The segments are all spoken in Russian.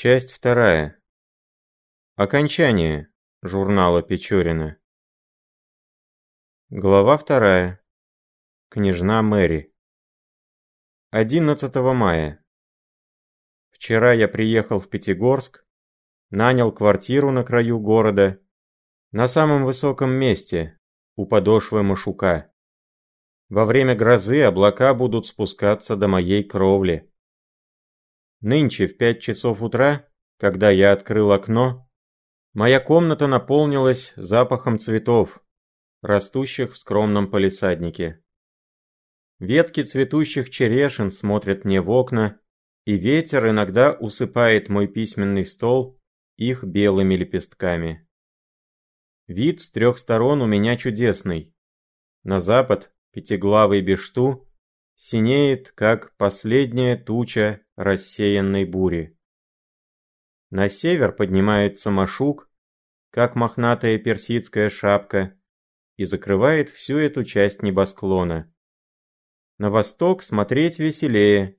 Часть вторая. Окончание журнала Печорина. Глава вторая. Княжна Мэри. 11 мая. Вчера я приехал в Пятигорск, нанял квартиру на краю города, на самом высоком месте, у подошвы Машука. Во время грозы облака будут спускаться до моей кровли. Нынче в пять часов утра, когда я открыл окно, моя комната наполнилась запахом цветов, растущих в скромном палисаднике. Ветки цветущих черешин смотрят мне в окна, и ветер иногда усыпает мой письменный стол их белыми лепестками. Вид с трех сторон у меня чудесный. На запад пятиглавый Бешту синеет, как последняя туча рассеянной бури. На север поднимается Машук, как мохнатая персидская шапка, и закрывает всю эту часть небосклона. На восток смотреть веселее.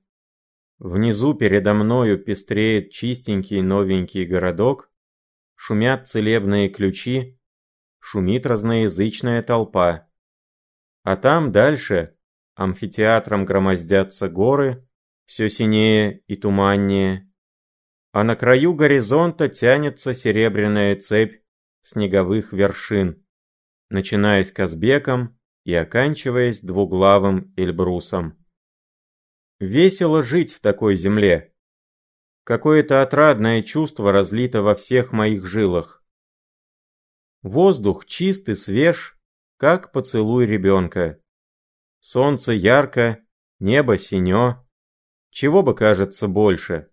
Внизу передо мною пестреет чистенький новенький городок, шумят целебные ключи, шумит разноязычная толпа. А там дальше амфитеатром громоздятся горы, все синее и туманнее, а на краю горизонта тянется серебряная цепь снеговых вершин, начиная с Казбеком и оканчиваясь двуглавым Эльбрусом. Весело жить в такой земле. Какое-то отрадное чувство разлито во всех моих жилах. Воздух чист и свеж, как поцелуй ребенка. Солнце ярко, небо синё, чего бы кажется больше?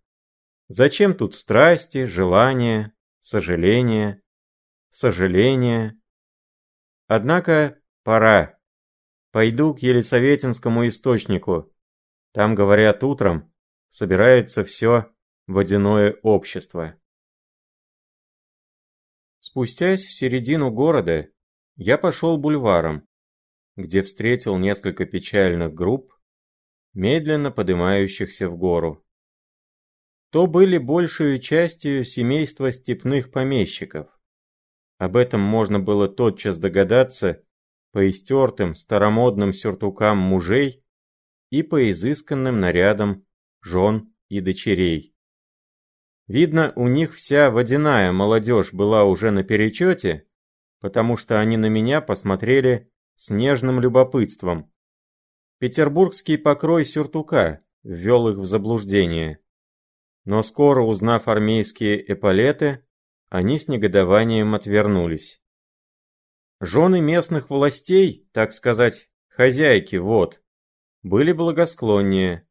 Зачем тут страсти, желания, сожаления, сожаления? Однако пора. Пойду к Елисаветинскому источнику. Там, говорят, утром собирается все водяное общество. Спустясь в середину города, я пошел бульваром, где встретил несколько печальных групп, медленно поднимающихся в гору. То были большую частью семейства степных помещиков. Об этом можно было тотчас догадаться по истертым старомодным сюртукам мужей и по изысканным нарядам жен и дочерей. Видно, у них вся водяная молодежь была уже на перечете, потому что они на меня посмотрели с нежным любопытством, Петербургский покрой сюртука ввел их в заблуждение. Но скоро узнав армейские эполеты, они с негодованием отвернулись. Жены местных властей, так сказать, хозяйки, вот, были благосклоннее.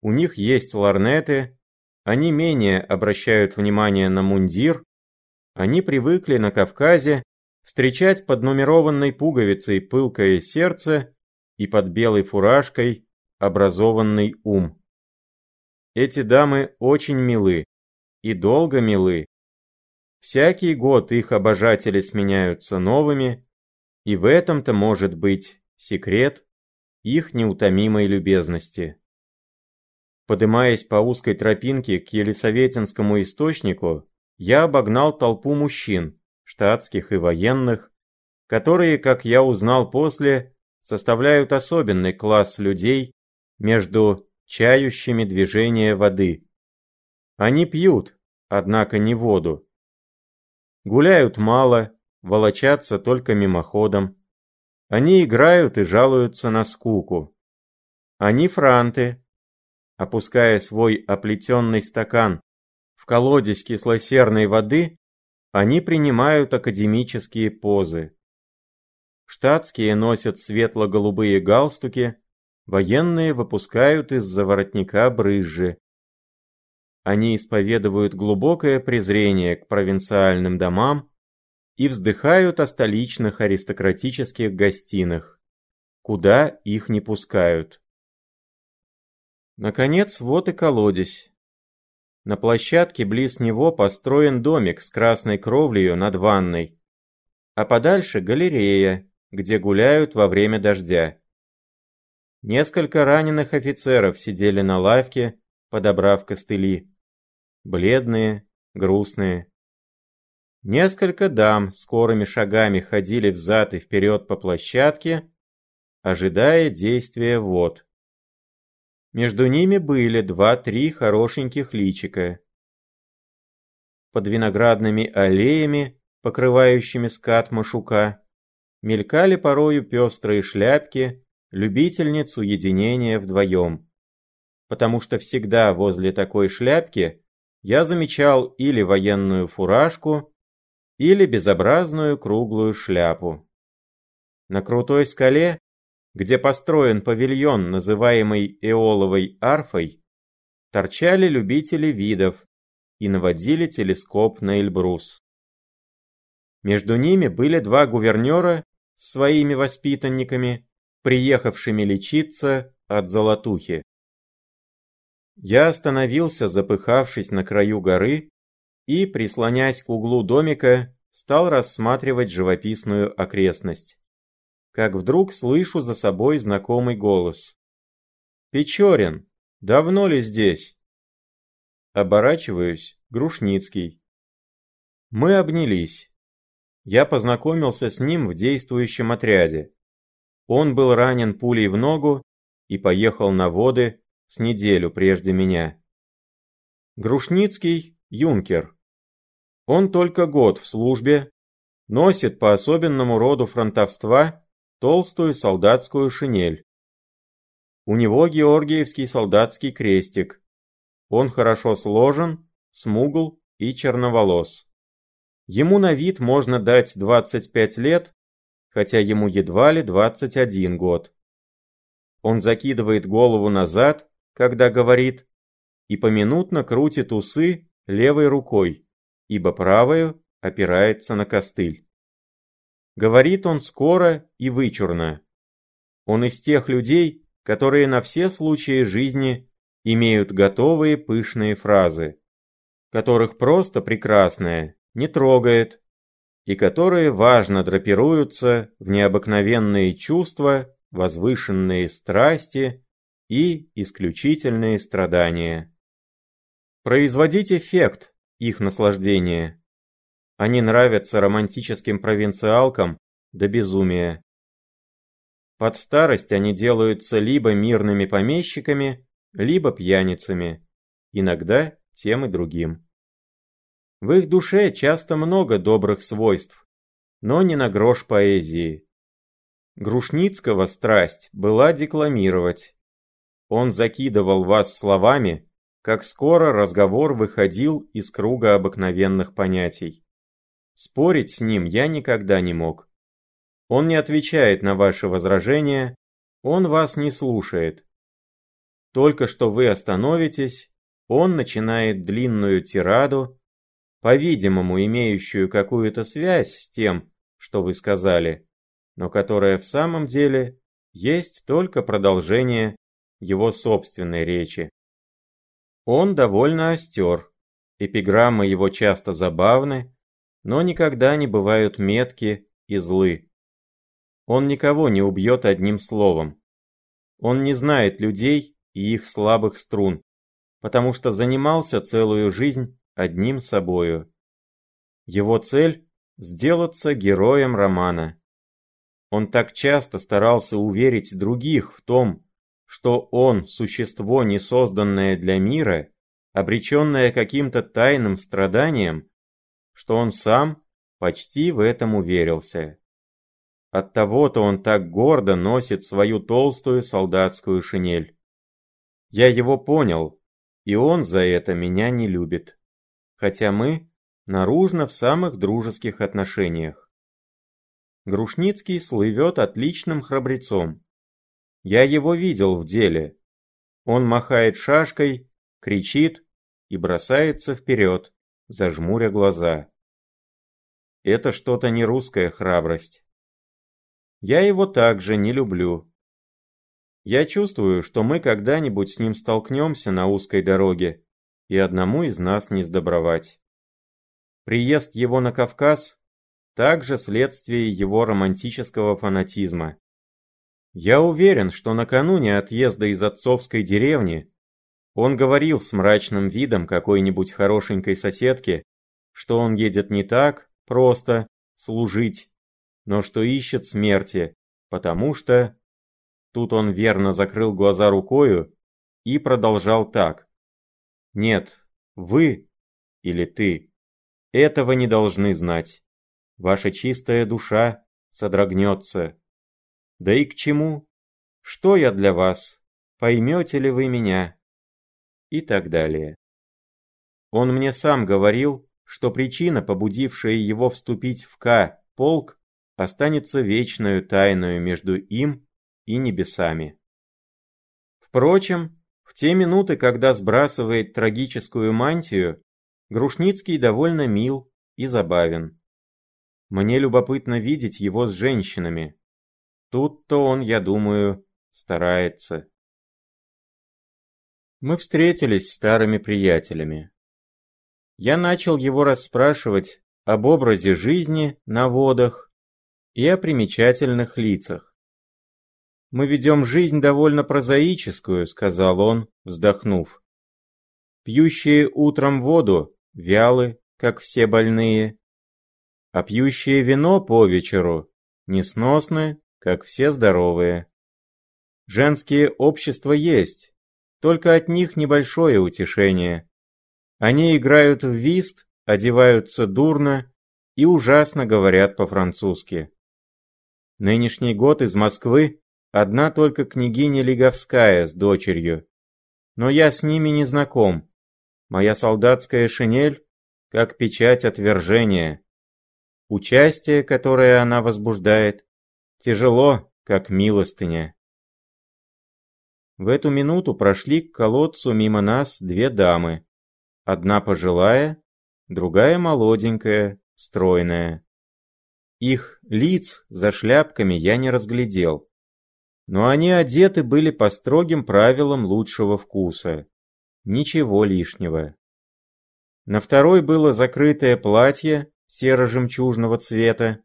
У них есть ларнеты, они менее обращают внимание на мундир, они привыкли на Кавказе встречать под нумерованной пуговицей пылкое сердце и под белой фуражкой образованный ум. Эти дамы очень милы и долго милы. Всякий год их обожатели сменяются новыми, и в этом-то может быть секрет их неутомимой любезности. Подымаясь по узкой тропинке к Елисаветинскому источнику, я обогнал толпу мужчин, штатских и военных, которые, как я узнал после, составляют особенный класс людей между чающими движения воды. Они пьют, однако не воду. Гуляют мало, волочатся только мимоходом. Они играют и жалуются на скуку. Они франты. Опуская свой оплетенный стакан в колодец кислосерной воды, они принимают академические позы. Штатские носят светло-голубые галстуки, военные выпускают из-за воротника брызжи. Они исповедуют глубокое презрение к провинциальным домам и вздыхают о столичных аристократических гостинах, куда их не пускают. Наконец, вот и колодец. На площадке близ него построен домик с красной кровлею над ванной, а подальше галерея, где гуляют во время дождя. Несколько раненых офицеров сидели на лавке, подобрав костыли. бледные, грустные. Несколько дам скорыми шагами ходили взад и вперед по площадке, ожидая действия вод. Между ними были два-три хорошеньких личика. Под виноградными аллеями, покрывающими скат Машука, мелькали порою пестрые шляпки любительниц уединения вдвоем. Потому что всегда возле такой шляпки я замечал или военную фуражку, или безобразную круглую шляпу. На крутой скале, где построен павильон, называемый Эоловой арфой, торчали любители видов и наводили телескоп на Эльбрус. Между ними были два гувернера с своими воспитанниками, приехавшими лечиться от золотухи. Я остановился, запыхавшись на краю горы, и, прислонясь к углу домика, стал рассматривать живописную окрестность. Как вдруг слышу за собой знакомый голос. «Печорин, давно ли здесь?» Оборачиваюсь, Грушницкий. Мы обнялись. Я познакомился с ним в действующем отряде. Он был ранен пулей в ногу и поехал на воды с неделю прежде меня. Грушницкий – юнкер. Он только год в службе, носит по особенному роду фронтовства толстую солдатскую шинель. У него георгиевский солдатский крестик. Он хорошо сложен, смугл и черноволос. Ему на вид можно дать 25 лет, хотя ему едва ли 21 год. Он закидывает голову назад, когда говорит, и поминутно крутит усы левой рукой, ибо правою опирается на костыль. Говорит он скоро и вычурно. Он из тех людей, которые на все случаи жизни имеют готовые пышные фразы, которых просто прекрасное не трогает, и которые важно драпируются в необыкновенные чувства, возвышенные страсти и исключительные страдания. Производить эффект их наслаждения. Они нравятся романтическим провинциалкам до безумия. Под старость они делаются либо мирными помещиками, либо пьяницами, иногда тем и другим. В их душе часто много добрых свойств, но не на грош поэзии. Грушницкого страсть была декламировать. Он закидывал вас словами, как скоро разговор выходил из круга обыкновенных понятий. Спорить с ним я никогда не мог. Он не отвечает на ваши возражения, он вас не слушает. Только что вы остановитесь, он начинает длинную тираду, по-видимому, имеющую какую-то связь с тем, что вы сказали, но которая в самом деле есть только продолжение его собственной речи. Он довольно остер, эпиграммы его часто забавны, но никогда не бывают метки и злы. Он никого не убьет одним словом. Он не знает людей и их слабых струн, потому что занимался целую жизнь одним собою. Его цель – сделаться героем романа. Он так часто старался уверить других в том, что он – существо, не созданное для мира, обреченное каким-то тайным страданием, что он сам почти в этом уверился. Оттого-то он так гордо носит свою толстую солдатскую шинель. Я его понял, и он за это меня не любит хотя мы наружно в самых дружеских отношениях. Грушницкий слывет отличным храбрецом. Я его видел в деле. Он махает шашкой, кричит и бросается вперед, зажмуря глаза. Это что-то не русская храбрость. Я его также не люблю. Я чувствую, что мы когда-нибудь с ним столкнемся на узкой дороге, и одному из нас не сдобровать. Приезд его на Кавказ – также следствие его романтического фанатизма. Я уверен, что накануне отъезда из отцовской деревни Он говорил с мрачным видом какой-нибудь хорошенькой соседки, что он едет не так просто служить, но что ищет смерти, потому что... Тут он верно закрыл глаза рукою и продолжал так. «Нет, вы или ты этого не должны знать. Ваша чистая душа содрогнется. Да и к чему? Что я для вас? Поймете ли вы меня?» И так далее. Он мне сам говорил, что причина, побудившая его вступить в К полк, останется вечную тайною между им и небесами. Впрочем, в те минуты, когда сбрасывает трагическую мантию, Грушницкий довольно мил и забавен. Мне любопытно видеть его с женщинами. Тут-то он, я думаю, старается. Мы встретились старыми приятелями. Я начал его расспрашивать об образе жизни на водах и о примечательных лицах. «Мы ведем жизнь довольно прозаическую», — сказал он, вздохнув. «Пьющие утром воду вялы, как все больные, а пьющие вино по вечеру несносны, как все здоровые. Женские общества есть, только от них небольшое утешение. Они играют в вист, одеваются дурно и ужасно говорят по-французски. Нынешний год из Москвы одна только княгиня Лиговская с дочерью. Но я с ними не знаком. Моя солдатская шинель как печать отвержения. Участие, которое она возбуждает, тяжело, как милостыня. В эту минуту прошли к колодцу мимо нас две дамы. Одна пожилая, другая молоденькая, стройная. Их лиц за шляпками я не разглядел. Но они одеты были по строгим правилам лучшего вкуса. Ничего лишнего. На второй было закрытое платье серо-жемчужного цвета.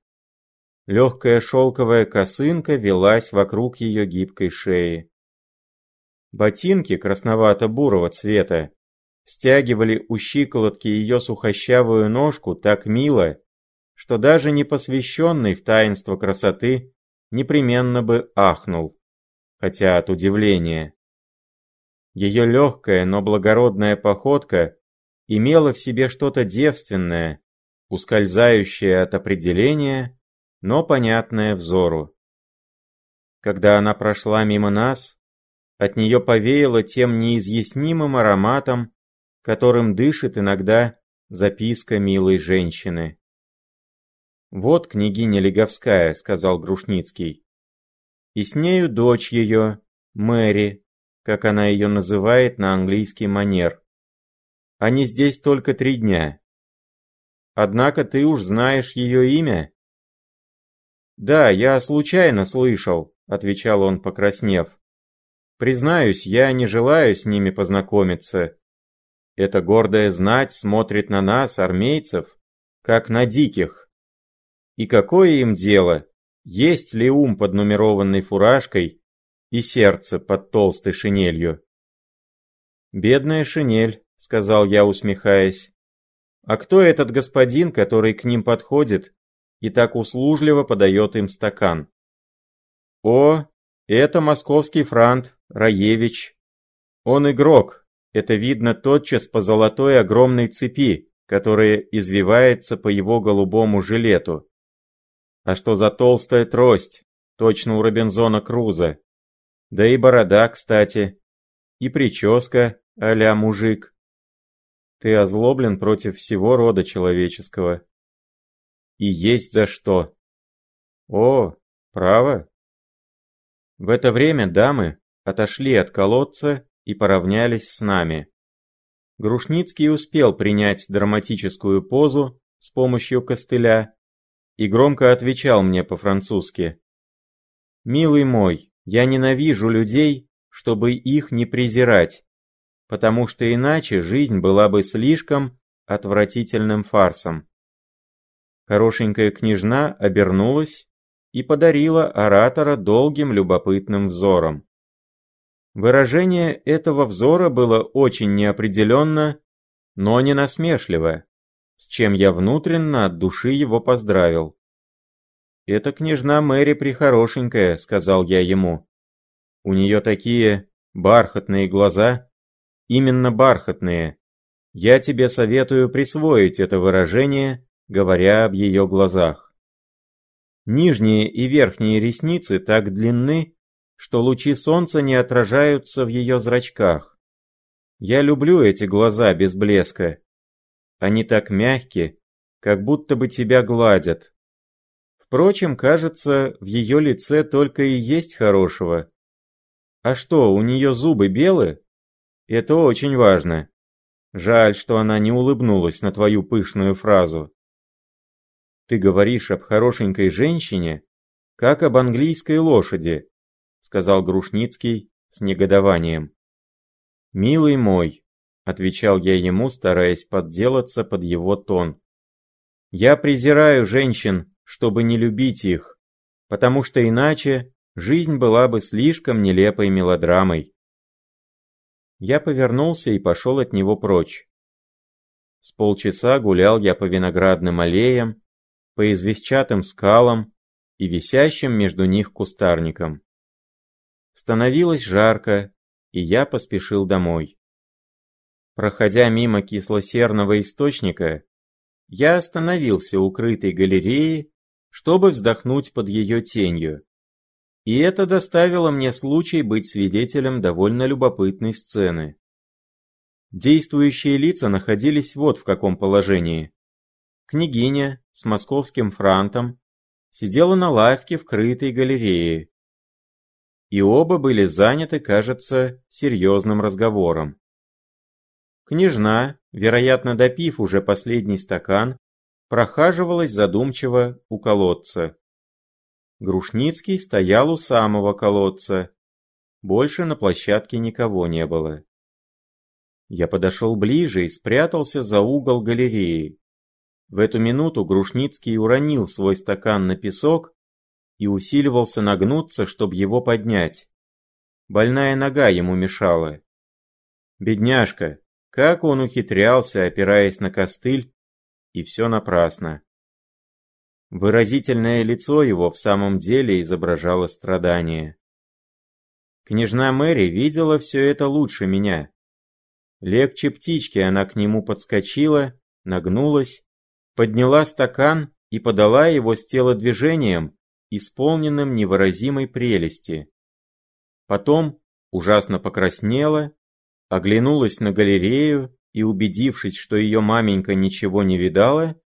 Легкая шелковая косынка велась вокруг ее гибкой шеи. Ботинки красновато-бурого цвета стягивали у щиколотки ее сухощавую ножку так мило, что даже непосвященный в таинство красоты непременно бы ахнул, хотя от удивления. Ее легкая, но благородная походка имела в себе что-то девственное, ускользающее от определения, но понятное взору. Когда она прошла мимо нас, от нее повеяло тем неизъяснимым ароматом, которым дышит иногда записка милой женщины. «Вот княгиня Леговская», — сказал Грушницкий. «И с нею дочь ее, Мэри, как она ее называет на английский манер. Они здесь только три дня. Однако ты уж знаешь ее имя?» «Да, я случайно слышал», — отвечал он, покраснев. «Признаюсь, я не желаю с ними познакомиться, эта гордая знать смотрит на нас, армейцев, как на диких. И какое им дело, есть ли ум под нумерованной фуражкой и сердце под толстой шинелью? «Бедная шинель», — сказал я, усмехаясь. «А кто этот господин, который к ним подходит и так услужливо подает им стакан?» «О, это московский франт, Раевич. Он игрок, это видно тотчас по золотой огромной цепи, которая извивается по его голубому жилету. А что за толстая трость, точно у Робинзона Круза. Да и борода, кстати. И прическа а мужик. Ты озлоблен против всего рода человеческого. И есть за что. О, право? В это время дамы отошли от колодца и поравнялись с нами. Грушницкий успел принять драматическую позу с помощью костыля и громко отвечал мне по-французски. «Милый мой, я ненавижу людей, чтобы их не презирать, потому что иначе жизнь была бы слишком отвратительным фарсом». Хорошенькая княжна обернулась и подарила оратора долгим любопытным взором. Выражение этого взора было очень неопределенно, но не насмешливо, с чем я внутренно от души его поздравил. «Это княжна Мэри прихорошенькая», — сказал я ему. «У нее такие бархатные глаза, именно бархатные. Я тебе советую присвоить это выражение, говоря об ее глазах. Нижние и верхние ресницы так длинны, что лучи солнца не отражаются в ее зрачках. Я люблю эти глаза без блеска. Они так мягкие, как будто бы тебя гладят. Впрочем, кажется, в ее лице только и есть хорошего. А что, у нее зубы белые? Это очень важно. Жаль, что она не улыбнулась на твою пышную фразу. Ты говоришь об хорошенькой женщине, как об английской лошади, сказал Грушницкий с негодованием. «Милый мой», — отвечал я ему, стараясь подделаться под его тон. «Я презираю женщин, чтобы не любить их, потому что иначе жизнь была бы слишком нелепой мелодрамой». Я повернулся и пошел от него прочь. С полчаса гулял я по виноградным аллеям, по известчатым скалам и висящим между них кустарникам. Становилось жарко, и я поспешил домой. Проходя мимо кислосерного источника, я остановился у крытой галереи, чтобы вздохнуть под ее тенью. И это доставило мне случай быть свидетелем довольно любопытной сцены. Действующие лица находились вот в каком положении. Княгиня с московским франтом сидела на лавке в крытой галерее, и оба были заняты, кажется, серьезным разговором. Княжна, вероятно допив уже последний стакан, прохаживалась задумчиво у колодца. Грушницкий стоял у самого колодца. Больше на площадке никого не было. Я подошел ближе и спрятался за угол галереи. В эту минуту Грушницкий уронил свой стакан на песок и усиливался нагнуться, чтобы его поднять. Больная нога ему мешала. Бедняжка, как он ухитрялся, опираясь на костыль, и все напрасно. Выразительное лицо его в самом деле изображало страдание. Княжна Мэри видела все это лучше меня. Легче птички она к нему подскочила, нагнулась, подняла стакан и подала его с телодвижением, исполненным невыразимой прелести. Потом ужасно покраснела, оглянулась на галерею и, убедившись, что ее маменька ничего не видала,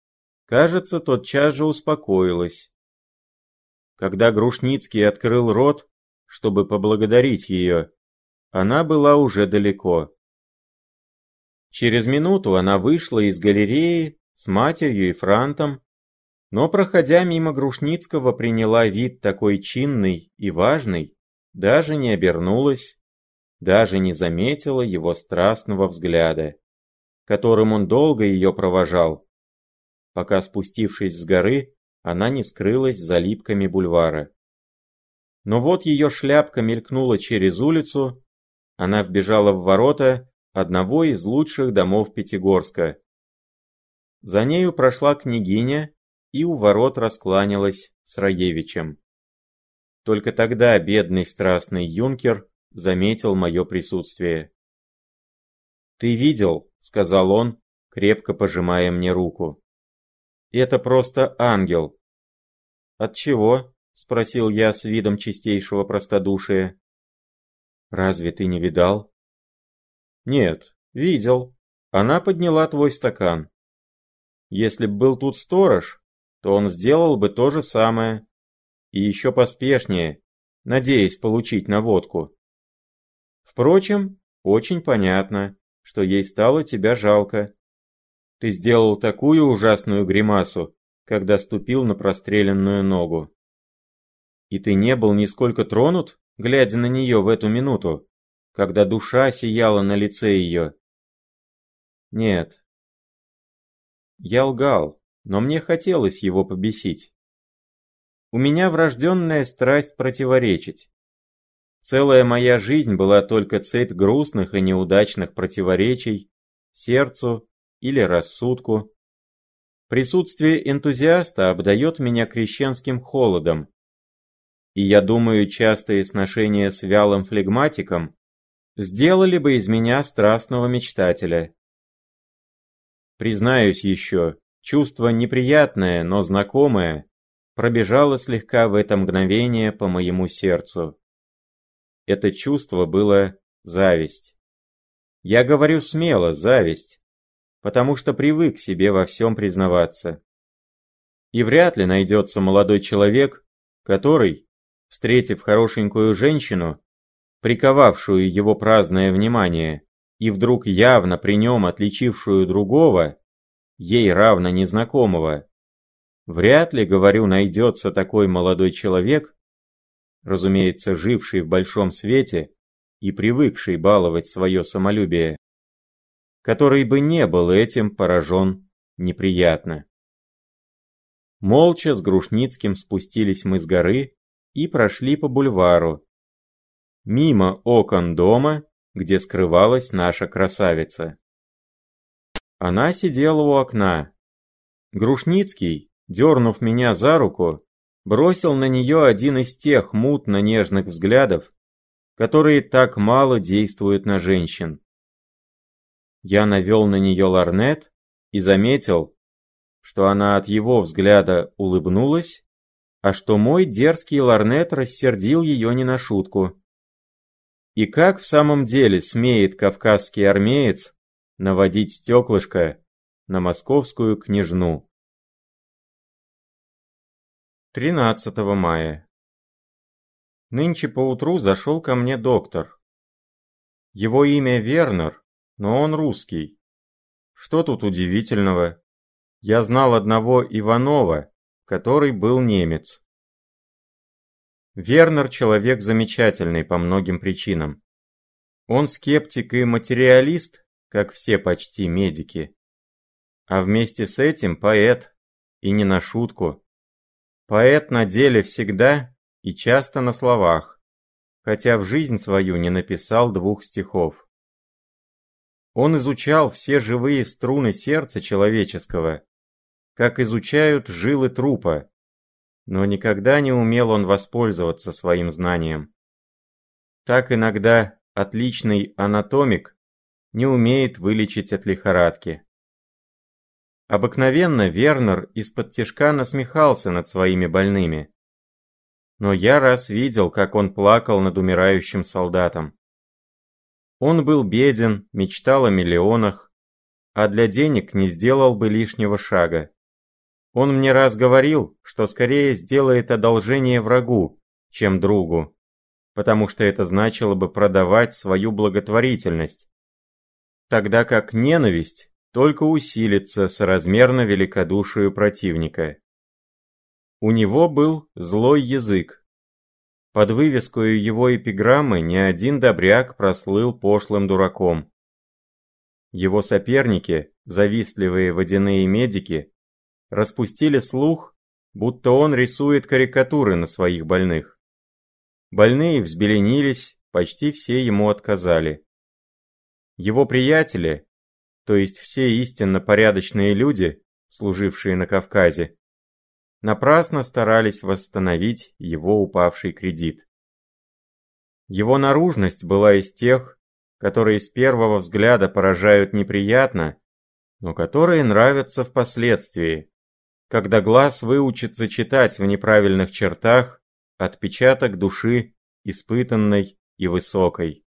кажется, тотчас же успокоилась. Когда Грушницкий открыл рот, чтобы поблагодарить ее, она была уже далеко. Через минуту она вышла из галереи с матерью и франтом, но, проходя мимо Грушницкого, приняла вид такой чинный и важный, даже не обернулась, даже не заметила его страстного взгляда, которым он долго ее провожал, пока, спустившись с горы, она не скрылась за липками бульвара. Но вот ее шляпка мелькнула через улицу, она вбежала в ворота одного из лучших домов Пятигорска. За нею прошла княгиня и у ворот раскланялась с Раевичем. Только тогда бедный страстный юнкер заметил мое присутствие. «Ты видел?» — сказал он, крепко пожимая мне руку. «Это просто ангел». «От чего?» — спросил я с видом чистейшего простодушия. «Разве ты не видал?» «Нет, видел. Она подняла твой стакан. Если б был тут сторож, то он сделал бы то же самое. И еще поспешнее, надеясь получить наводку. Впрочем, очень понятно, что ей стало тебя жалко. Ты сделал такую ужасную гримасу, когда ступил на простреленную ногу. И ты не был нисколько тронут, глядя на нее в эту минуту, когда душа сияла на лице ее? Нет. Я лгал, но мне хотелось его побесить. У меня врожденная страсть противоречить. целая моя жизнь была только цепь грустных и неудачных противоречий сердцу или рассудку. Присутствие энтузиаста обдает меня крещенским холодом. И я думаю, частые сношения с вялым флегматиком сделали бы из меня страстного мечтателя. Признаюсь еще, чувство неприятное, но знакомое, пробежало слегка в это мгновение по моему сердцу. Это чувство было зависть. Я говорю смело, зависть, потому что привык себе во всем признаваться. И вряд ли найдется молодой человек, который, встретив хорошенькую женщину, приковавшую его праздное внимание, и вдруг явно при нем отличившую другого, ей равно незнакомого. Вряд ли, говорю, найдется такой молодой человек, разумеется, живший в большом свете и привыкший баловать свое самолюбие, который бы не был этим поражен неприятно. Молча с Грушницким спустились мы с горы и прошли по бульвару, мимо окон дома, где скрывалась наша красавица. Она сидела у окна. Грушницкий, дернув меня за руку, бросил на нее один из тех мутно-нежных взглядов, которые так мало действуют на женщин. Я навел на нее ларнет и заметил, что она от его взгляда улыбнулась, а что мой дерзкий ларнет рассердил ее не на шутку. И как в самом деле смеет кавказский армеец наводить стеклышко на московскую княжну? 13 мая. Нынче поутру зашел ко мне доктор. Его имя Вернер, но он русский. Что тут удивительного? Я знал одного Иванова, который был немец. Вернер человек замечательный по многим причинам. Он скептик и материалист, как все почти медики. А вместе с этим поэт, и не на шутку. Поэт на деле всегда и часто на словах, хотя в жизнь свою не написал двух стихов. Он изучал все живые струны сердца человеческого, как изучают жилы трупа, но никогда не умел он воспользоваться своим знанием. Так иногда отличный анатомик не умеет вылечить от лихорадки. Обыкновенно Вернер из-под тишка насмехался над своими больными. Но я раз видел, как он плакал над умирающим солдатом. Он был беден, мечтал о миллионах, а для денег не сделал бы лишнего шага. Он мне раз говорил, что скорее сделает одолжение врагу, чем другу, потому что это значило бы продавать свою благотворительность. Тогда как ненависть только усилится соразмерно великодушию противника. У него был злой язык. Под вывескою его эпиграммы ни один добряк прослыл пошлым дураком. Его соперники, завистливые водяные медики, распустили слух, будто он рисует карикатуры на своих больных. Больные взбеленились, почти все ему отказали. Его приятели, то есть все истинно порядочные люди, служившие на Кавказе, напрасно старались восстановить его упавший кредит. Его наружность была из тех, которые с первого взгляда поражают неприятно, но которые нравятся впоследствии, когда глаз выучится читать в неправильных чертах отпечаток души, испытанной и высокой.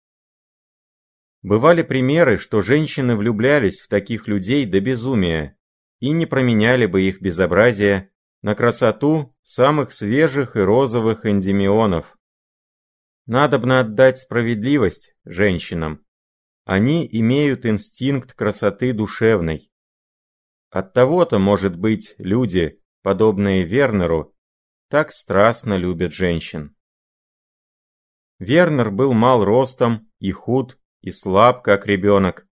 Бывали примеры, что женщины влюблялись в таких людей до безумия и не променяли бы их безобразие на красоту самых свежих и розовых эндемионов. Надобно отдать справедливость женщинам. Они имеют инстинкт красоты душевной. Оттого-то, может быть, люди, подобные Вернеру, так страстно любят женщин. Вернер был мал ростом и худ, и слаб, как ребенок.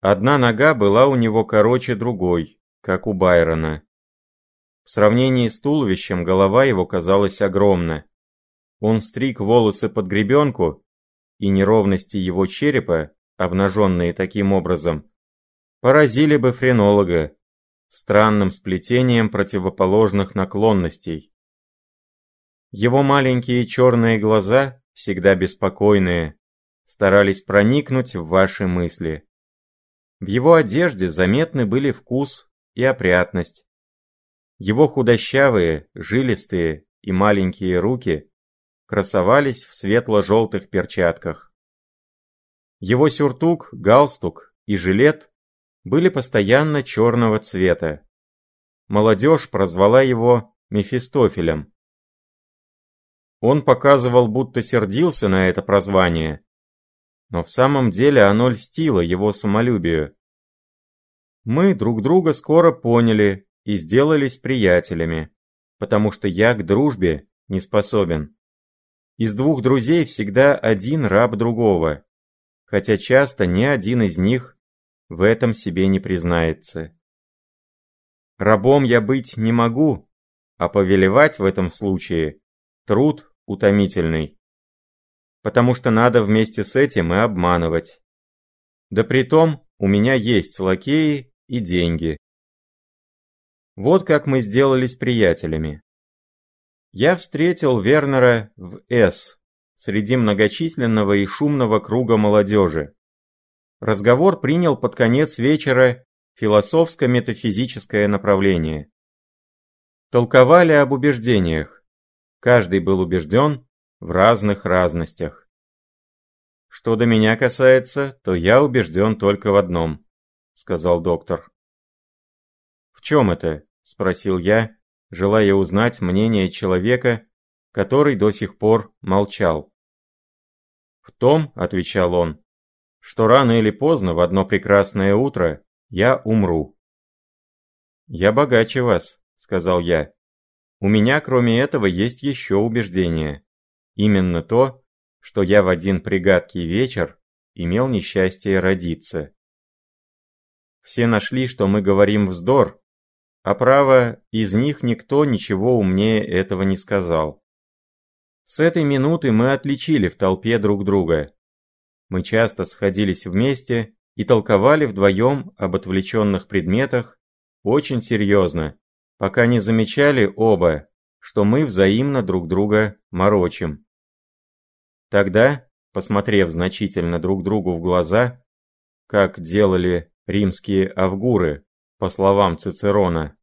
Одна нога была у него короче другой, как у Байрона. В сравнении с туловищем голова его казалась огромна. Он стриг волосы под гребенку, и неровности его черепа, обнаженные таким образом, поразили бы френолога странным сплетением противоположных наклонностей. Его маленькие черные глаза, всегда беспокойные, старались проникнуть в ваши мысли. В его одежде заметны были вкус и опрятность. Его худощавые, жилистые и маленькие руки красовались в светло-желтых перчатках. Его сюртук, галстук и жилет были постоянно черного цвета. Молодежь прозвала его Мефистофелем. Он показывал, будто сердился на это прозвание, но в самом деле оно льстило его самолюбию. Мы друг друга скоро поняли и сделались приятелями, потому что я к дружбе не способен. Из двух друзей всегда один раб другого, хотя часто ни один из них в этом себе не признается. Рабом я быть не могу, а повелевать в этом случае труд утомительный. Потому что надо вместе с этим и обманывать. Да притом у меня есть лакеи и деньги. Вот как мы сделались приятелями. Я встретил Вернера в С, среди многочисленного и шумного круга молодежи. Разговор принял под конец вечера философско-метафизическое направление. Толковали об убеждениях. Каждый был убежден в разных разностях. Что до меня касается, то я убежден только в одном, сказал доктор. В чем это? спросил я, желая узнать мнение человека, который до сих пор молчал. «В том, — отвечал он, — что рано или поздно в одно прекрасное утро я умру». «Я богаче вас», — сказал я. «У меня, кроме этого, есть еще убеждение. Именно то, что я в один пригадкий вечер имел несчастье родиться». Все нашли, что мы говорим вздор, а право, из них никто ничего умнее этого не сказал. С этой минуты мы отличили в толпе друг друга. Мы часто сходились вместе и толковали вдвоем об отвлеченных предметах очень серьезно, пока не замечали оба, что мы взаимно друг друга морочим. Тогда, посмотрев значительно друг другу в глаза, как делали римские авгуры, по словам Цицерона,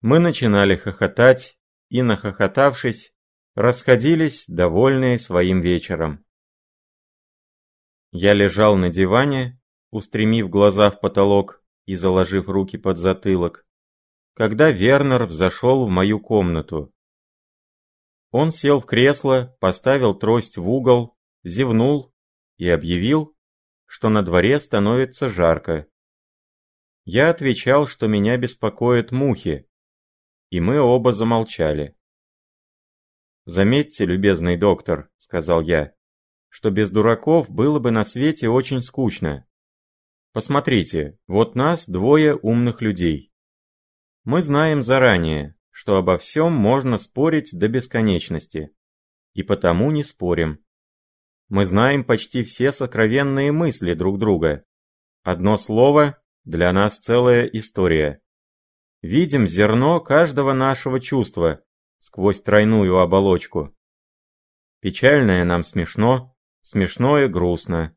мы начинали хохотать и, нахохотавшись, расходились, довольные своим вечером. Я лежал на диване, устремив глаза в потолок и заложив руки под затылок, когда Вернер взошел в мою комнату. Он сел в кресло, поставил трость в угол, зевнул и объявил, что на дворе становится жарко. Я отвечал, что меня беспокоят мухи, и мы оба замолчали. «Заметьте, любезный доктор», — сказал я, — «что без дураков было бы на свете очень скучно. Посмотрите, вот нас двое умных людей. Мы знаем заранее, что обо всем можно спорить до бесконечности, и потому не спорим. Мы знаем почти все сокровенные мысли друг друга. Одно слово – для нас целая история видим зерно каждого нашего чувства сквозь тройную оболочку. Печальное нам смешно, смешное грустно.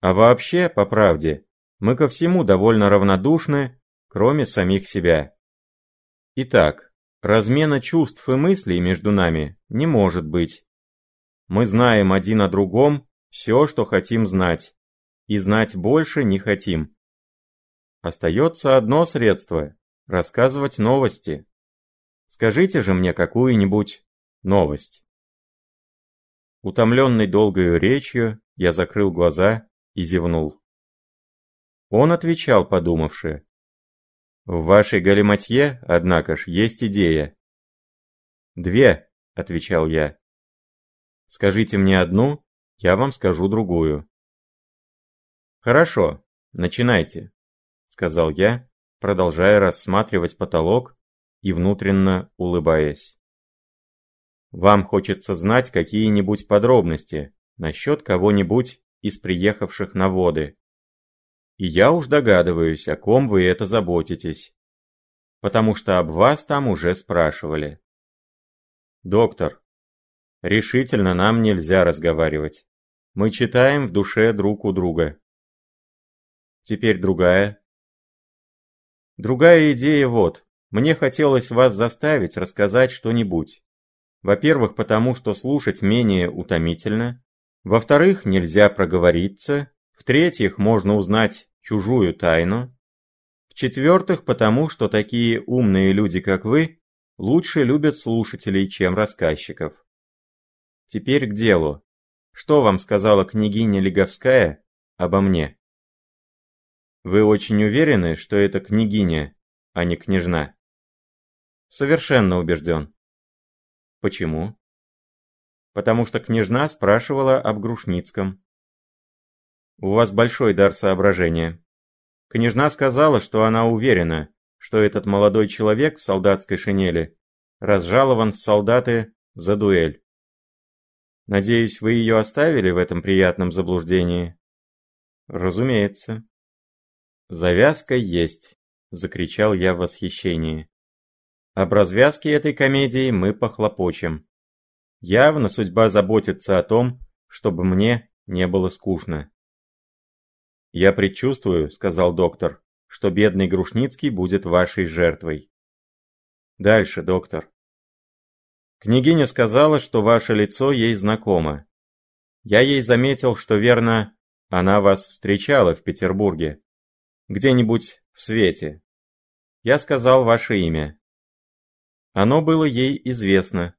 А вообще, по правде, мы ко всему довольно равнодушны, кроме самих себя. Итак, размена чувств и мыслей между нами не может быть. Мы знаем один о другом все, что хотим знать, и знать больше не хотим. Остается одно средство рассказывать новости. Скажите же мне какую-нибудь новость. Утомленный долгою речью, я закрыл глаза и зевнул. Он отвечал, подумавши. «В вашей галиматье, однако ж, есть идея». «Две», — отвечал я. «Скажите мне одну, я вам скажу другую». «Хорошо, начинайте», — сказал я продолжая рассматривать потолок и внутренно улыбаясь. Вам хочется знать какие-нибудь подробности насчет кого-нибудь из приехавших на воды. И я уж догадываюсь, о ком вы это заботитесь. Потому что об вас там уже спрашивали. Доктор, решительно нам нельзя разговаривать. Мы читаем в душе друг у друга. Теперь другая. Другая идея вот. Мне хотелось вас заставить рассказать что-нибудь. Во-первых, потому что слушать менее утомительно. Во-вторых, нельзя проговориться. В-третьих, можно узнать чужую тайну. В-четвертых, потому что такие умные люди, как вы, лучше любят слушателей, чем рассказчиков. Теперь к делу. Что вам сказала княгиня Леговская обо мне? Вы очень уверены, что это княгиня, а не княжна? Совершенно убежден. Почему? Потому что княжна спрашивала об Грушницком. У вас большой дар соображения. Княжна сказала, что она уверена, что этот молодой человек в солдатской шинели разжалован в солдаты за дуэль. Надеюсь, вы ее оставили в этом приятном заблуждении? Разумеется. «Завязка есть!» – закричал я в восхищении. Об развязке этой комедии мы похлопочем. Явно судьба заботится о том, чтобы мне не было скучно. «Я предчувствую», – сказал доктор, – «что бедный Грушницкий будет вашей жертвой». «Дальше, доктор». Княгиня сказала, что ваше лицо ей знакомо. Я ей заметил, что верно, она вас встречала в Петербурге. Где-нибудь в свете. Я сказал ваше имя. Оно было ей известно.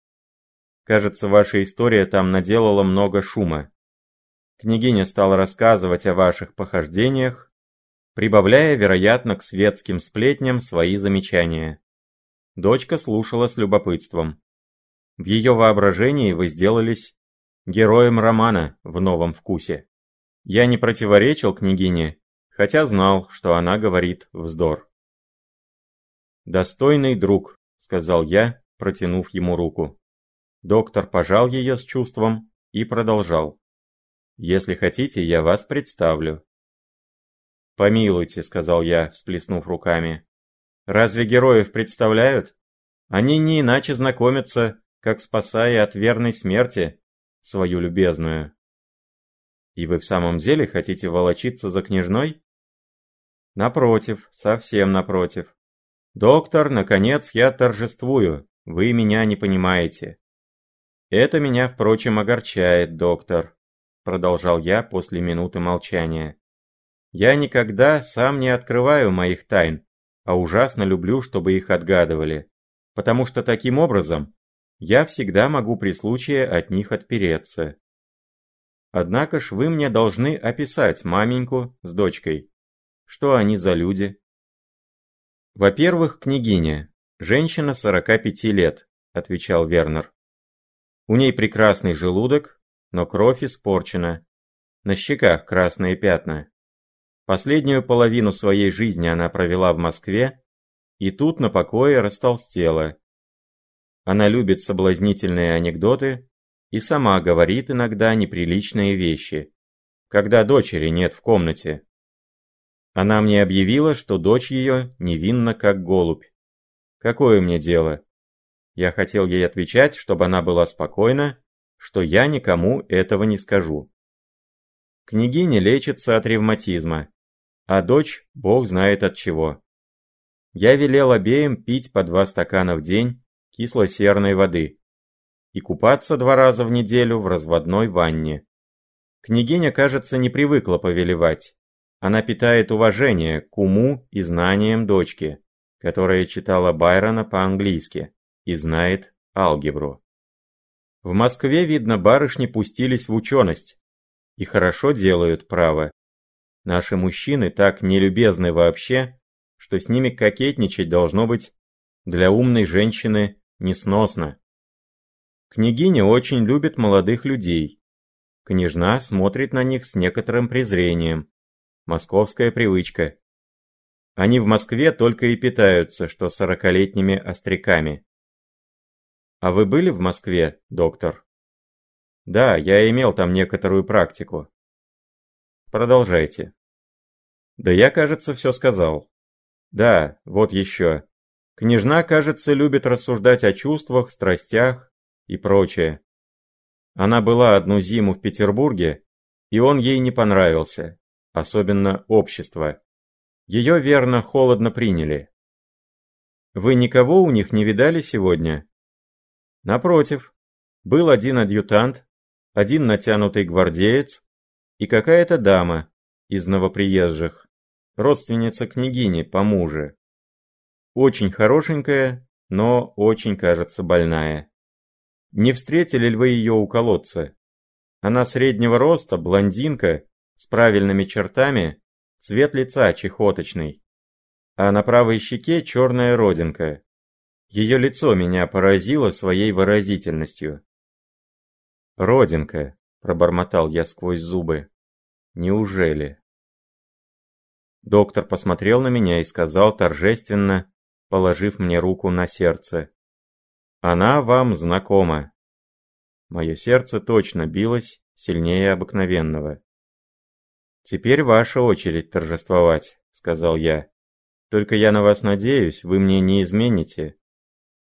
Кажется, ваша история там наделала много шума. Княгиня стала рассказывать о ваших похождениях, прибавляя, вероятно, к светским сплетням свои замечания. Дочка слушала с любопытством. В ее воображении вы сделались героем романа в новом вкусе. Я не противоречил княгине хотя знал, что она говорит вздор. «Достойный друг», — сказал я, протянув ему руку. Доктор пожал ее с чувством и продолжал. «Если хотите, я вас представлю». «Помилуйте», — сказал я, всплеснув руками. «Разве героев представляют? Они не иначе знакомятся, как спасая от верной смерти свою любезную». «И вы в самом деле хотите волочиться за княжной?» «Напротив, совсем напротив. Доктор, наконец я торжествую, вы меня не понимаете». «Это меня, впрочем, огорчает, доктор», — продолжал я после минуты молчания. «Я никогда сам не открываю моих тайн, а ужасно люблю, чтобы их отгадывали, потому что таким образом я всегда могу при случае от них отпереться. Однако ж вы мне должны описать маменьку с дочкой. Что они за люди? Во-первых, княгиня, женщина 45 лет, отвечал Вернер. У ней прекрасный желудок, но кровь испорчена. На щеках красные пятна. Последнюю половину своей жизни она провела в Москве, и тут на покое растолстела. Она любит соблазнительные анекдоты и сама говорит иногда неприличные вещи, когда дочери нет в комнате. Она мне объявила, что дочь ее невинна как голубь. Какое мне дело? Я хотел ей отвечать, чтобы она была спокойна, что я никому этого не скажу. Княгиня лечится от ревматизма, а дочь бог знает от чего. Я велел обеим пить по два стакана в день кисло-серной воды и купаться два раза в неделю в разводной ванне. Княгиня, кажется, не привыкла повелевать. Она питает уважение к уму и знаниям дочки, которая читала Байрона по-английски и знает алгебру. В Москве, видно, барышни пустились в ученость и хорошо делают право. Наши мужчины так нелюбезны вообще, что с ними кокетничать должно быть для умной женщины несносно. Княгиня очень любит молодых людей. Княжна смотрит на них с некоторым презрением. Московская привычка. Они в Москве только и питаются, что сорокалетними остряками. А вы были в Москве, доктор? Да, я имел там некоторую практику. Продолжайте. Да я, кажется, все сказал. Да, вот еще. Княжна, кажется, любит рассуждать о чувствах, страстях и прочее. Она была одну зиму в Петербурге, и он ей не понравился, особенно общество. Ее верно холодно приняли. Вы никого у них не видали сегодня? Напротив, был один адъютант, один натянутый гвардеец и какая-то дама из новоприезжих, родственница княгини по муже. Очень хорошенькая, но очень, кажется, больная. Не встретили ли вы ее у колодца? Она среднего роста, блондинка, с правильными чертами, цвет лица чехоточный. А на правой щеке черная родинка. Ее лицо меня поразило своей выразительностью. «Родинка», — пробормотал я сквозь зубы. «Неужели?» Доктор посмотрел на меня и сказал торжественно, положив мне руку на сердце. Она вам знакома. Мое сердце точно билось сильнее обыкновенного. «Теперь ваша очередь торжествовать», — сказал я. «Только я на вас надеюсь, вы мне не измените.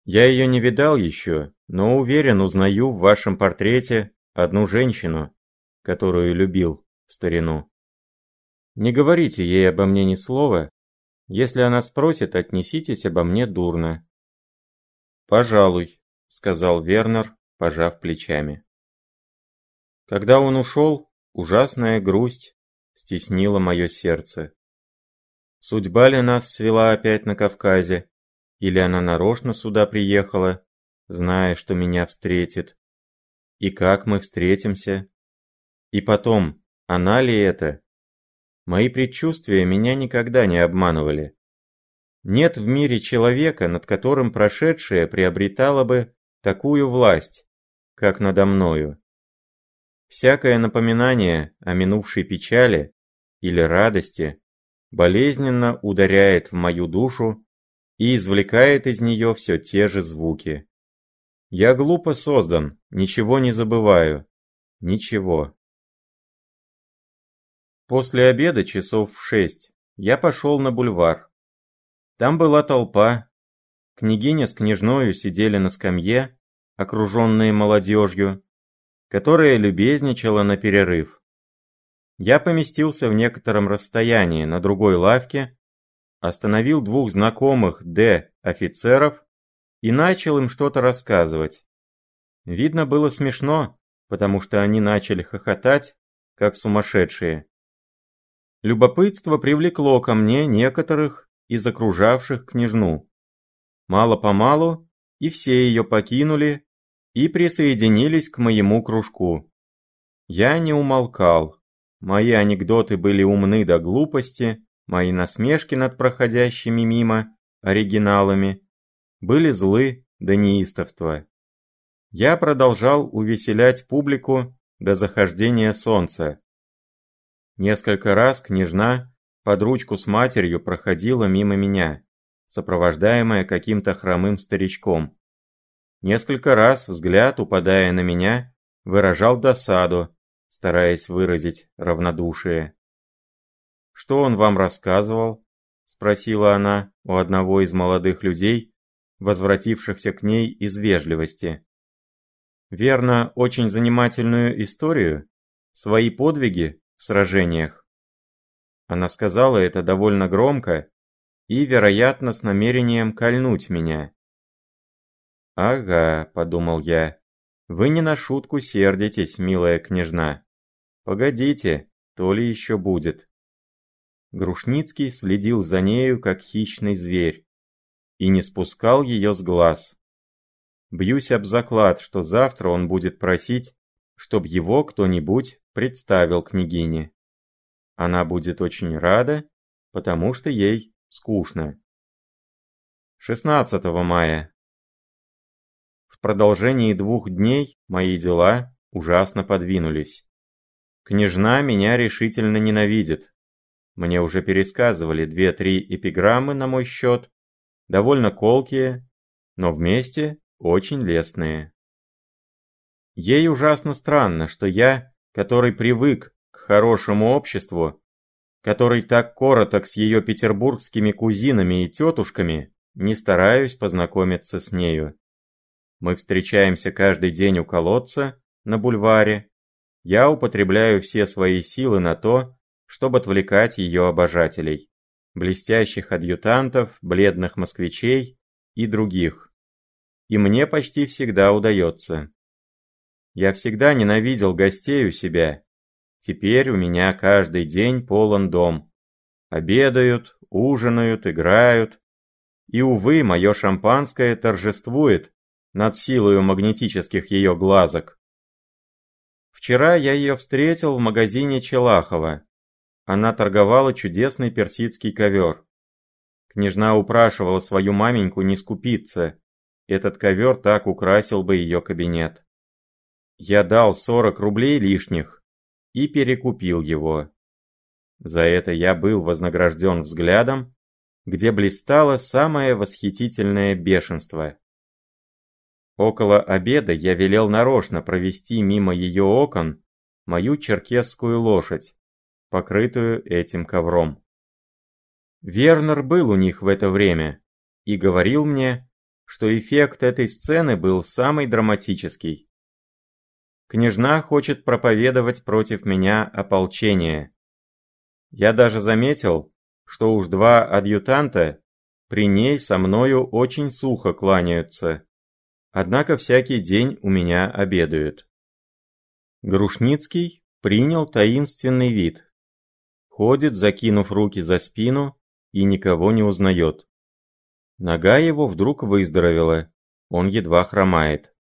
Я ее не видал еще, но уверен, узнаю в вашем портрете одну женщину, которую любил в старину. Не говорите ей обо мне ни слова. Если она спросит, отнеситесь обо мне дурно. «Пожалуй», — сказал Вернер, пожав плечами. Когда он ушел, ужасная грусть стеснила мое сердце. Судьба ли нас свела опять на Кавказе, или она нарочно сюда приехала, зная, что меня встретит? И как мы встретимся? И потом, она ли это? Мои предчувствия меня никогда не обманывали. Нет в мире человека, над которым прошедшее приобретало бы такую власть, как надо мною. Всякое напоминание о минувшей печали или радости болезненно ударяет в мою душу и извлекает из нее все те же звуки. Я глупо создан, ничего не забываю. Ничего. После обеда часов в шесть я пошел на бульвар. Там была толпа. Княгиня с княжною сидели на скамье, окруженные молодежью, которая любезничала на перерыв. Я поместился в некотором расстоянии на другой лавке, остановил двух знакомых Д. офицеров и начал им что-то рассказывать. Видно было смешно, потому что они начали хохотать, как сумасшедшие. Любопытство привлекло ко мне некоторых из окружавших княжну. Мало-помалу и все ее покинули и присоединились к моему кружку. Я не умолкал. Мои анекдоты были умны до глупости, мои насмешки над проходящими мимо оригиналами были злы до неистовства. Я продолжал увеселять публику до захождения солнца. Несколько раз княжна под ручку с матерью проходила мимо меня, сопровождаемая каким-то хромым старичком. Несколько раз взгляд, упадая на меня, выражал досаду, стараясь выразить равнодушие. «Что он вам рассказывал?» – спросила она у одного из молодых людей, возвратившихся к ней из вежливости. «Верно, очень занимательную историю? Свои подвиги в сражениях?» Она сказала это довольно громко и, вероятно, с намерением кольнуть меня. «Ага», — подумал я, — «вы не на шутку сердитесь, милая княжна. Погодите, то ли еще будет». Грушницкий следил за нею, как хищный зверь, и не спускал ее с глаз. Бьюсь об заклад, что завтра он будет просить, чтоб его кто-нибудь представил княгине. Она будет очень рада, потому что ей скучно. 16 мая. В продолжении двух дней мои дела ужасно подвинулись. Княжна меня решительно ненавидит. Мне уже пересказывали две-три эпиграммы на мой счет, довольно колкие, но вместе очень лестные. Ей ужасно странно, что я, который привык к хорошему обществу, который так короток с ее петербургскими кузинами и тетушками, не стараюсь познакомиться с нею. Мы встречаемся каждый день у колодца, на бульваре. Я употребляю все свои силы на то, чтобы отвлекать ее обожателей, блестящих адъютантов, бледных москвичей и других. И мне почти всегда удается. Я всегда ненавидел гостей у себя. Теперь у меня каждый день полон дом. Обедают, ужинают, играют. И, увы, мое шампанское торжествует над силою магнетических ее глазок. Вчера я ее встретил в магазине Челахова. Она торговала чудесный персидский ковер. Княжна упрашивала свою маменьку не скупиться. Этот ковер так украсил бы ее кабинет. Я дал 40 рублей лишних и перекупил его. За это я был вознагражден взглядом, где блистало самое восхитительное бешенство. Около обеда я велел нарочно провести мимо ее окон мою черкесскую лошадь, покрытую этим ковром. Вернер был у них в это время и говорил мне, что эффект этой сцены был самый драматический. Княжна хочет проповедовать против меня ополчение. Я даже заметил, что уж два адъютанта при ней со мною очень сухо кланяются. Однако всякий день у меня обедают. Грушницкий принял таинственный вид. Ходит, закинув руки за спину, и никого не узнает. Нога его вдруг выздоровела, он едва хромает.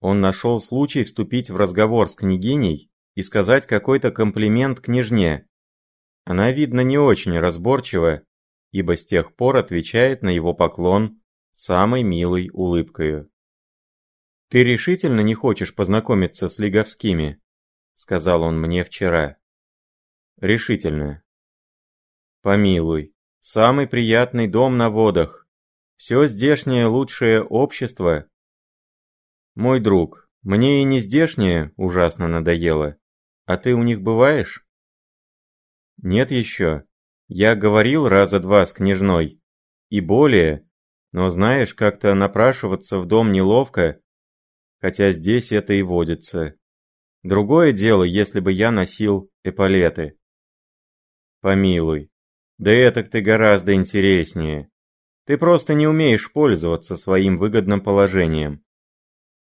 Он нашел случай вступить в разговор с княгиней и сказать какой-то комплимент княжне. Она, видно, не очень разборчива, ибо с тех пор отвечает на его поклон самой милой улыбкою. «Ты решительно не хочешь познакомиться с Лиговскими?» — сказал он мне вчера. «Решительно». «Помилуй, самый приятный дом на водах. Все здешнее лучшее общество «Мой друг, мне и не здешнее ужасно надоело. А ты у них бываешь?» «Нет еще. Я говорил раза два с княжной. И более. Но знаешь, как-то напрашиваться в дом неловко, хотя здесь это и водится. Другое дело, если бы я носил эполеты». «Помилуй. Да этак ты гораздо интереснее. Ты просто не умеешь пользоваться своим выгодным положением.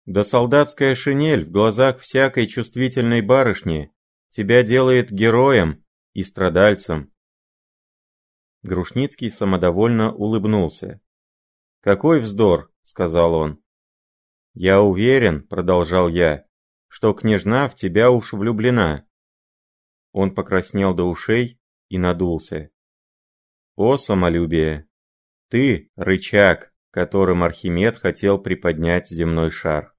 Да солдатская шинель в глазах всякой чувствительной барышни тебя делает героем и страдальцем. Грушницкий самодовольно улыбнулся. «Какой вздор!» — сказал он. «Я уверен», — продолжал я, — «что княжна в тебя уж влюблена». Он покраснел до ушей и надулся. «О, самолюбие! Ты — рычаг, которым Архимед хотел приподнять земной шар».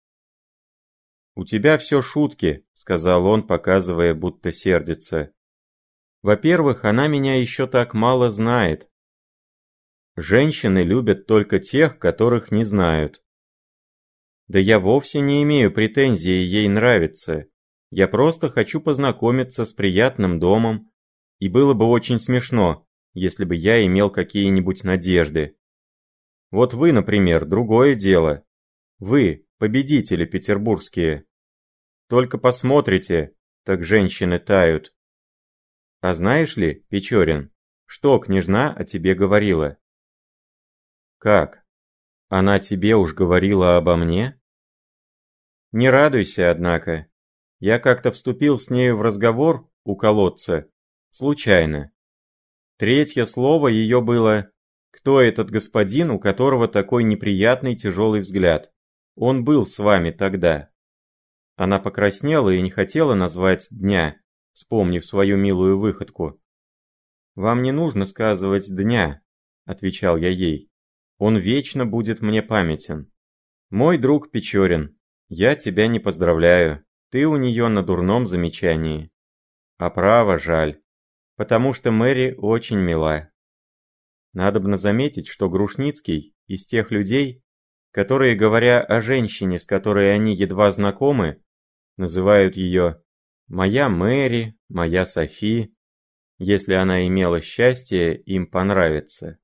«У тебя все шутки», — сказал он, показывая, будто сердится. «Во-первых, она меня еще так мало знает. Женщины любят только тех, которых не знают. Да я вовсе не имею претензии ей нравиться. Я просто хочу познакомиться с приятным домом, и было бы очень смешно, если бы я имел какие-нибудь надежды. Вот вы, например, другое дело. Вы, победители петербургские. Только посмотрите, так женщины тают. А знаешь ли, Печорин, что княжна о тебе говорила? Как? Она тебе уж говорила обо мне? Не радуйся, однако. Я как-то вступил с нею в разговор у колодца, случайно. Третье слово ее было «Кто этот господин, у которого такой неприятный тяжелый взгляд?» Он был с вами тогда». Она покраснела и не хотела назвать дня, вспомнив свою милую выходку. «Вам не нужно сказывать дня», — отвечал я ей. «Он вечно будет мне памятен. Мой друг Печорин, я тебя не поздравляю, ты у нее на дурном замечании. А право жаль, потому что Мэри очень мила. Надобно заметить, что Грушницкий из тех людей, которые, говоря о женщине, с которой они едва знакомы, называют ее «моя Мэри», «моя Софи», если она имела счастье им понравиться.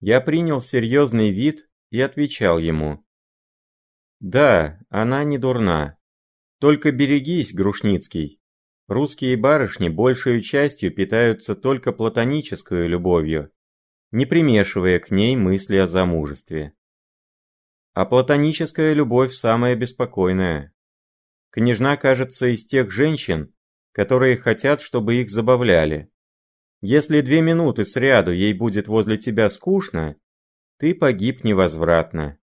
Я принял серьезный вид и отвечал ему. «Да, она не дурна. Только берегись, Грушницкий. Русские барышни большей частью питаются только платонической любовью, не примешивая к ней мысли о замужестве. А платоническая любовь самая беспокойная. Княжна, кажется, из тех женщин, которые хотят, чтобы их забавляли. Если две минуты сряду ей будет возле тебя скучно, ты погиб невозвратно.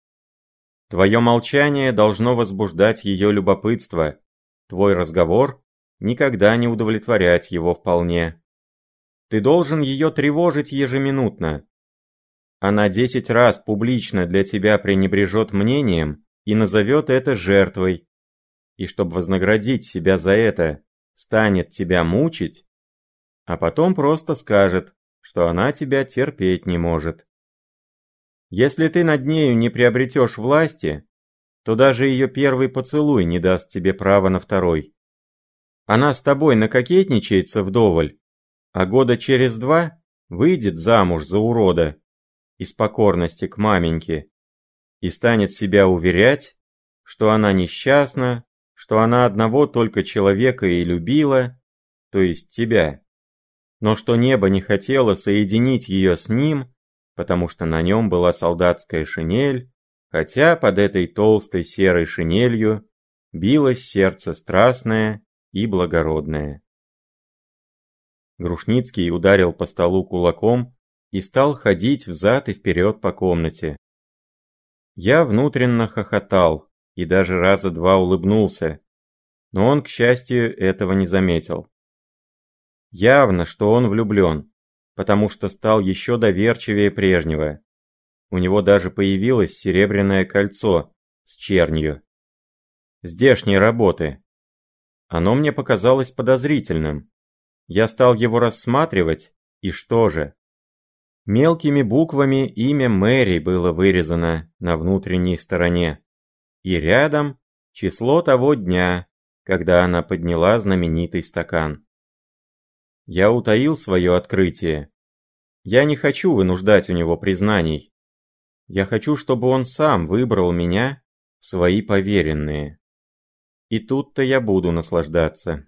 Твое молчание должно возбуждать ее любопытство, твой разговор никогда не удовлетворять его вполне. Ты должен ее тревожить ежеминутно. Она десять раз публично для тебя пренебрежет мнением и назовет это жертвой. И чтобы вознаградить себя за это, станет тебя мучить, а потом просто скажет, что она тебя терпеть не может. Если ты над нею не приобретешь власти, то даже ее первый поцелуй не даст тебе права на второй. Она с тобой накокетничается вдоволь, а года через два выйдет замуж за урода из покорности к маменьке и станет себя уверять, что она несчастна, что она одного только человека и любила, то есть тебя. Но что небо не хотело соединить ее с ним, потому что на нем была солдатская шинель, хотя под этой толстой серой шинелью билось сердце страстное и благородное. Грушницкий ударил по столу кулаком и стал ходить взад и вперед по комнате. Я внутренно хохотал и даже раза два улыбнулся, но он, к счастью, этого не заметил. Явно, что он влюблен, потому что стал еще доверчивее прежнего. У него даже появилось серебряное кольцо с чернью. Здешней работы. Оно мне показалось подозрительным. Я стал его рассматривать, и что же? Мелкими буквами имя Мэри было вырезано на внутренней стороне. И рядом число того дня, когда она подняла знаменитый стакан. Я утаил свое открытие. Я не хочу вынуждать у него признаний. Я хочу, чтобы он сам выбрал меня в свои поверенные. И тут-то я буду наслаждаться.